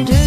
do.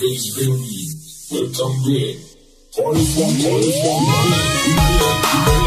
face green. Let them be. All is one, all is one.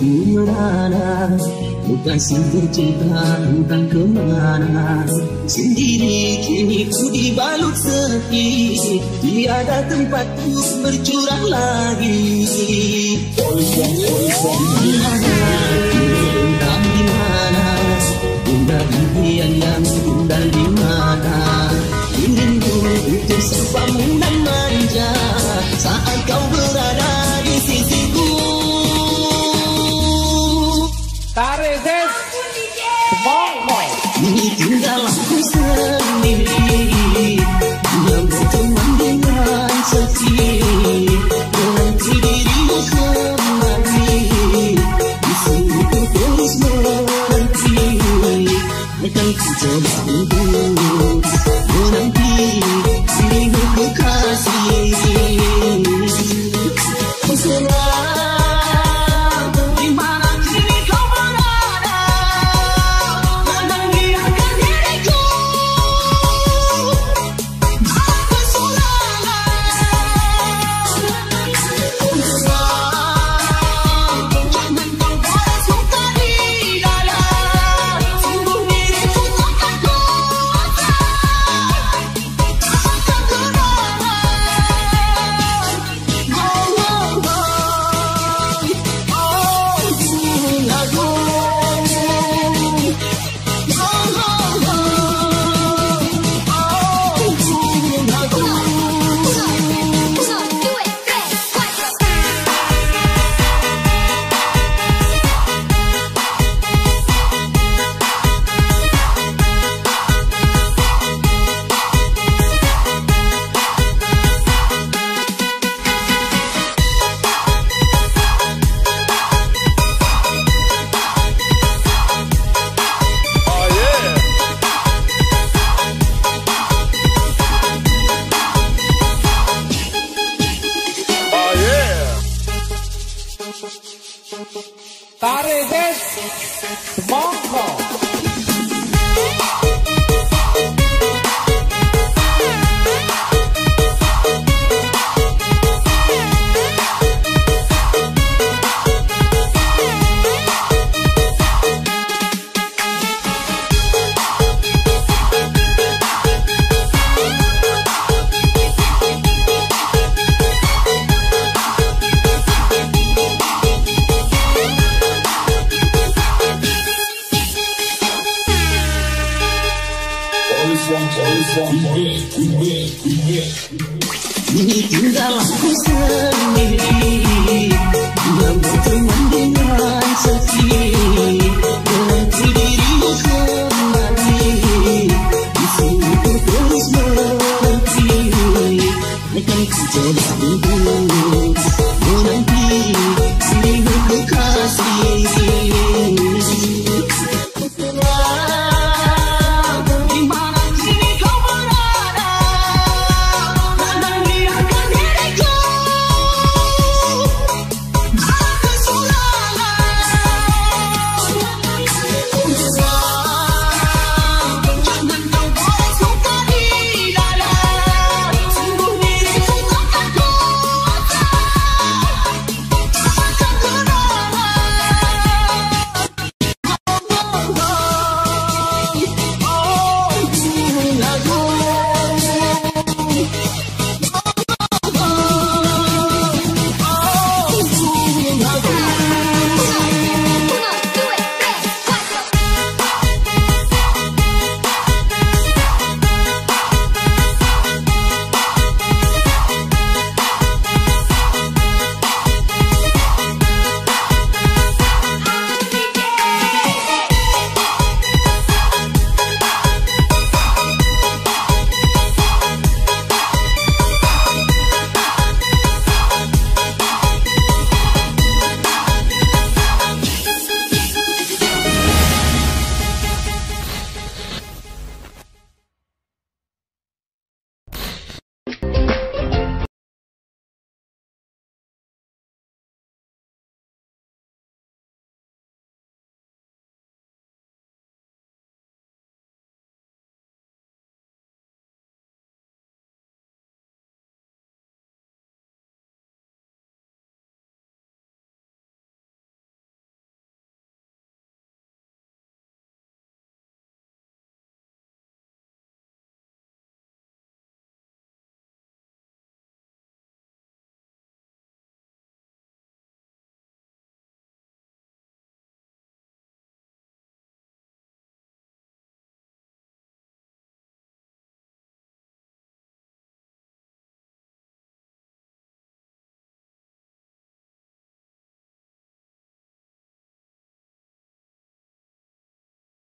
aku merana Bukan sindir cinta entah ke mana Sendiri kini ku dibalut sepi. Tiada tempat ku bercurah lagi. Entah di mana Bunda diri yang tinggal di mana? Ingin ku putus sebab menang manja? Saat kau berada